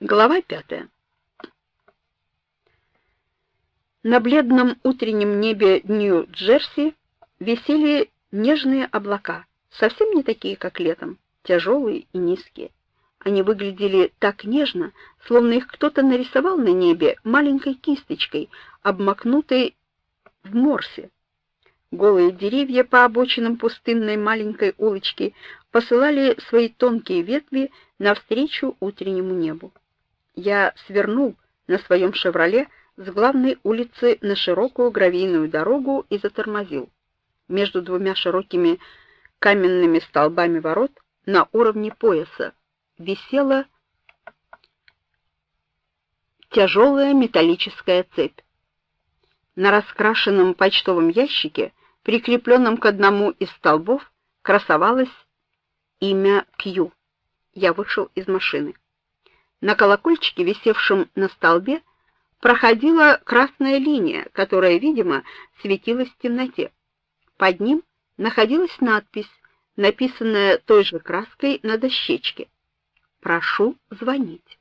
Глава пятая. На бледном утреннем небе Нью-Джерси висели нежные облака, совсем не такие, как летом, тяжелые и низкие. Они выглядели так нежно, словно их кто-то нарисовал на небе маленькой кисточкой, обмакнутой в морсе. Голые деревья по обочинам пустынной маленькой улочки посылали свои тонкие ветви навстречу утреннему небу я свернул на своем «Шевроле» с главной улицы на широкую гравийную дорогу и затормозил. Между двумя широкими каменными столбами ворот на уровне пояса висела тяжелая металлическая цепь. На раскрашенном почтовом ящике, прикрепленном к одному из столбов, красовалось имя Кью. Я вышел из машины. На колокольчике, висевшем на столбе, проходила красная линия, которая, видимо, светилась в темноте. Под ним находилась надпись, написанная той же краской на дощечке. Прошу звонить.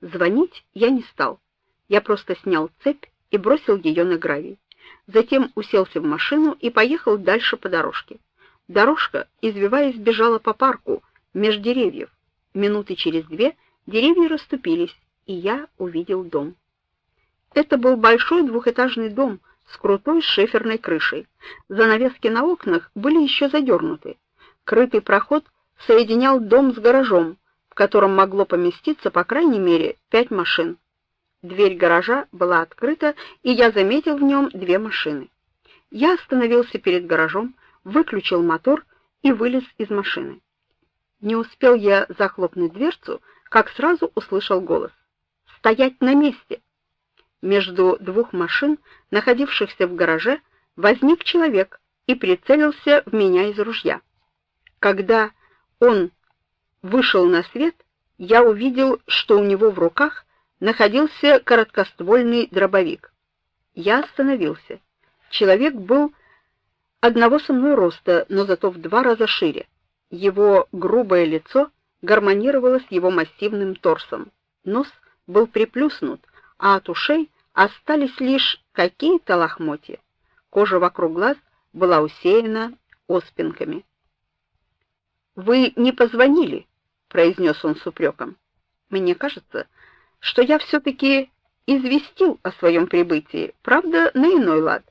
Звонить я не стал. Я просто снял цепь и бросил ее на гравий. Затем уселся в машину и поехал дальше по дорожке. Дорожка, извиваясь, бежала по парку меж деревьев. Минуты через две Деревья расступились, и я увидел дом. Это был большой двухэтажный дом с крутой шиферной крышей. Занавески на окнах были еще задернуты. Крытый проход соединял дом с гаражом, в котором могло поместиться по крайней мере пять машин. Дверь гаража была открыта, и я заметил в нем две машины. Я остановился перед гаражом, выключил мотор и вылез из машины. Не успел я захлопнуть дверцу, как сразу услышал голос. «Стоять на месте!» Между двух машин, находившихся в гараже, возник человек и прицелился в меня из ружья. Когда он вышел на свет, я увидел, что у него в руках находился короткоствольный дробовик. Я остановился. Человек был одного со мной роста, но зато в два раза шире. Его грубое лицо гармонировало с его массивным торсом. Нос был приплюснут, а от ушей остались лишь какие-то лохмотья. Кожа вокруг глаз была усеяна оспинками. Вы не позвонили, произнес он с упреком. Мне кажется, что я все таки известил о своем прибытии, правда, на иной лад.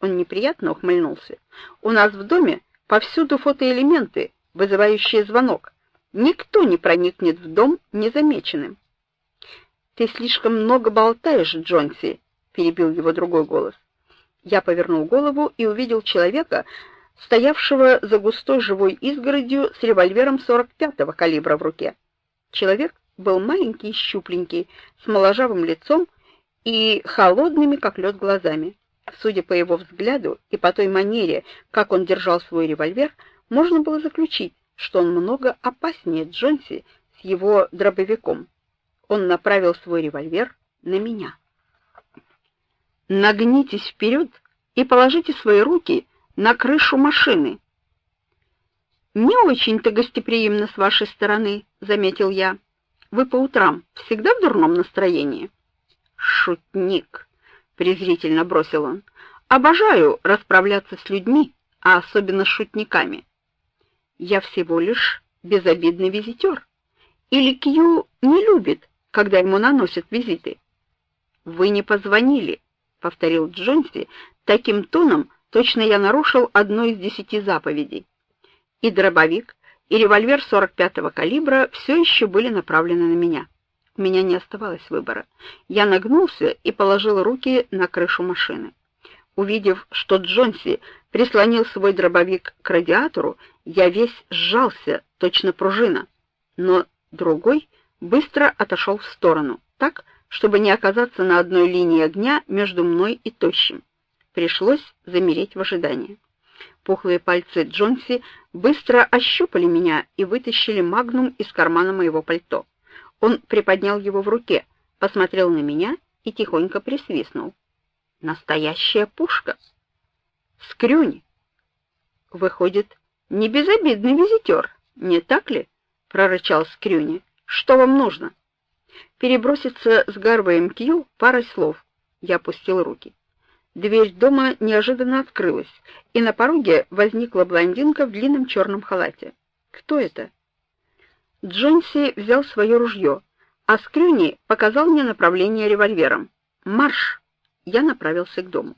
Он неприятно ухмыльнулся. У нас в доме повсюду фотоэлементы, вызывающие звонок. Никто не проникнет в дом незамеченным. Ты слишком много болтаешь, Джонси, перебил его другой голос. Я повернул голову и увидел человека, стоявшего за густой живой изгородью с револьвером 45-го калибра в руке. Человек был маленький и щупленький, с моложавым лицом и холодными, как лед, глазами. Судя по его взгляду и по той манере, как он держал свой револьвер, можно было заключить, что он много опаснее Джонси с его дробовиком. Он направил свой револьвер на меня. Нагнитесь вперед и положите свои руки на крышу машины. Не очень-то гостеприимно с вашей стороны, заметил я. Вы по утрам всегда в дурном настроении. Шутник, презрительно бросил он. Обожаю расправляться с людьми, а особенно с шутниками. Я всего лишь безобидный визитер. Или Кью не любит, когда ему наносят визиты. Вы не позвонили, повторил Джонси таким тоном, точно я нарушил одну из десяти заповедей. И дробовик, и револьвер 45-го калибра все еще были направлены на меня. У меня не оставалось выбора. Я нагнулся и положил руки на крышу машины. Увидев, что Джонси прислонил свой дробовик к радиатору, я весь сжался, точно пружина, но другой быстро отошел в сторону, так, чтобы не оказаться на одной линии огня между мной и тощим. Пришлось замереть в ожидании. Пухлые пальцы Джонси быстро ощупали меня и вытащили магнум из кармана моего пальто. Он приподнял его в руке, посмотрел на меня и тихонько присвистнул. Настоящая пушка. Скрюни. Выходит, не безобидный визитер, не так ли? прорычал Скрюни. Что вам нужно? переброситься с Гарвеем Кью парой слов. Я опустил руки. Дверь дома неожиданно открылась, и на пороге возникла блондинка в длинном черном халате. Кто это? Джонси взял свое ружье, а Скрюни показал мне направление револьвером. Марш! Я направился к дому.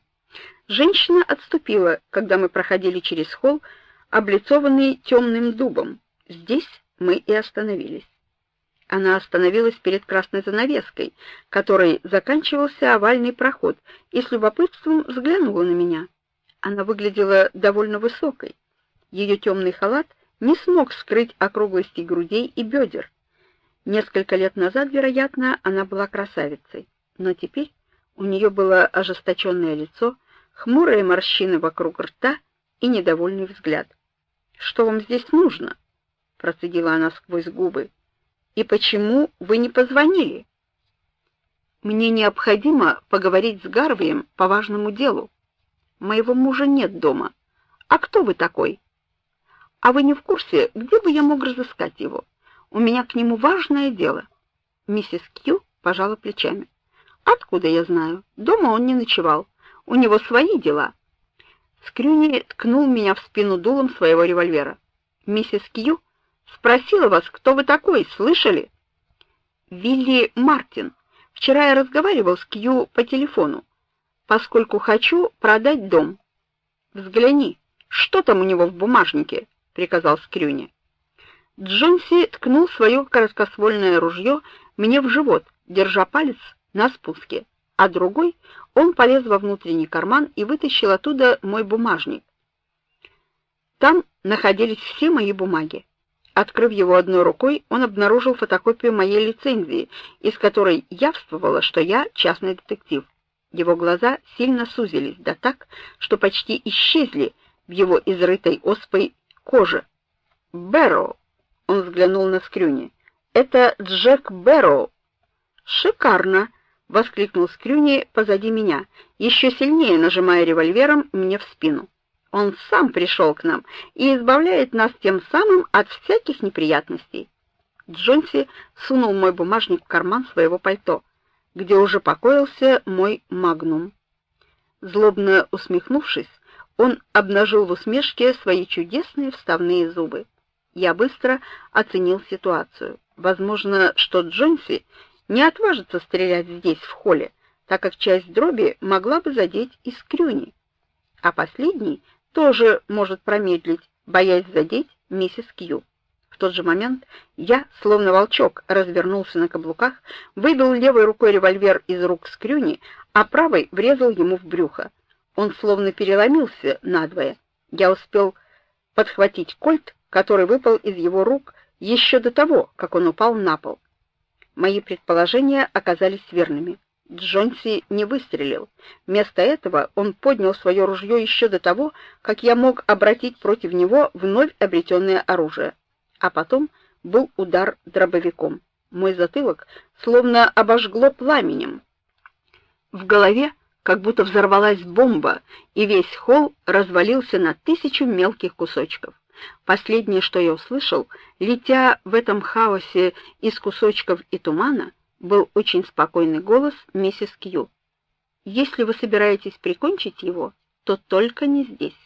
Женщина отступила, когда мы проходили через холл, облицованный темным дубом. Здесь мы и остановились. Она остановилась перед красной занавеской, которой заканчивался овальный проход, и с любопытством взглянула на меня. Она выглядела довольно высокой. Ее темный халат не смог скрыть округлости грудей и бедер. Несколько лет назад, вероятно, она была красавицей, но теперь у нее было ожесточенное лицо, хмурые морщины вокруг рта и недовольный взгляд. Что вам здесь нужно? процедила она сквозь губы. И почему вы не позвонили? Мне необходимо поговорить с Гарвием по важному делу. Моего мужа нет дома. А кто вы такой? А вы не в курсе, где бы я мог разыскать его? У меня к нему важное дело. Миссис Кью пожала плечами. Откуда я знаю? Дома он не ночевал. У него свои дела. Скрюни ткнул меня в спину дулом своего револьвера. Миссис Кью Спросила вас, кто вы такой, слышали? Вилли Мартин. Вчера я разговаривал с Кью по телефону, поскольку хочу продать дом. Взгляни, что там у него в бумажнике, приказал Скрюни. Джонси ткнул свое короткоствольное ружье мне в живот, держа палец на спуске, а другой он полез во внутренний карман и вытащил оттуда мой бумажник. Там находились все мои бумаги. Открыв его одной рукой, он обнаружил фотокопию моей лицензии, из которой явствовало, что я частный детектив. Его глаза сильно сузились, да так, что почти исчезли в его изрытой оспой коже. Бэрроу, он взглянул на Скрюни. Это Джек Бэрроу. Шикарно, воскликнул Скрюни позади меня, еще сильнее нажимая револьвером мне в спину. Он сам пришел к нам и избавляет нас тем самым от всяких неприятностей. Джонси сунул мой бумажник в карман своего пальто, где уже покоился мой магнум. Злобно усмехнувшись, он обнажил в усмешке свои чудесные вставные зубы. Я быстро оценил ситуацию. Возможно, что Джонси не отважится стрелять здесь в холле, так как часть дроби могла бы задеть и скрюни, а последний тоже может промедлить, боясь задеть миссис Кью. В тот же момент я, словно волчок, развернулся на каблуках, выбил левой рукой револьвер из рук Скрюни, а правой врезал ему в брюхо. Он словно переломился надвое. Я успел подхватить кольт, который выпал из его рук еще до того, как он упал на пол. Мои предположения оказались верными. Джонси не выстрелил. Вместо этого он поднял свое ружье еще до того, как я мог обратить против него вновь обретенное оружие. А потом был удар дробовиком. Мой затылок словно обожгло пламенем. В голове как будто взорвалась бомба, и весь холл развалился на тысячу мелких кусочков. Последнее, что я услышал, летя в этом хаосе из кусочков и тумана, был очень спокойный голос миссис Кью. Если вы собираетесь прикончить его, то только не здесь.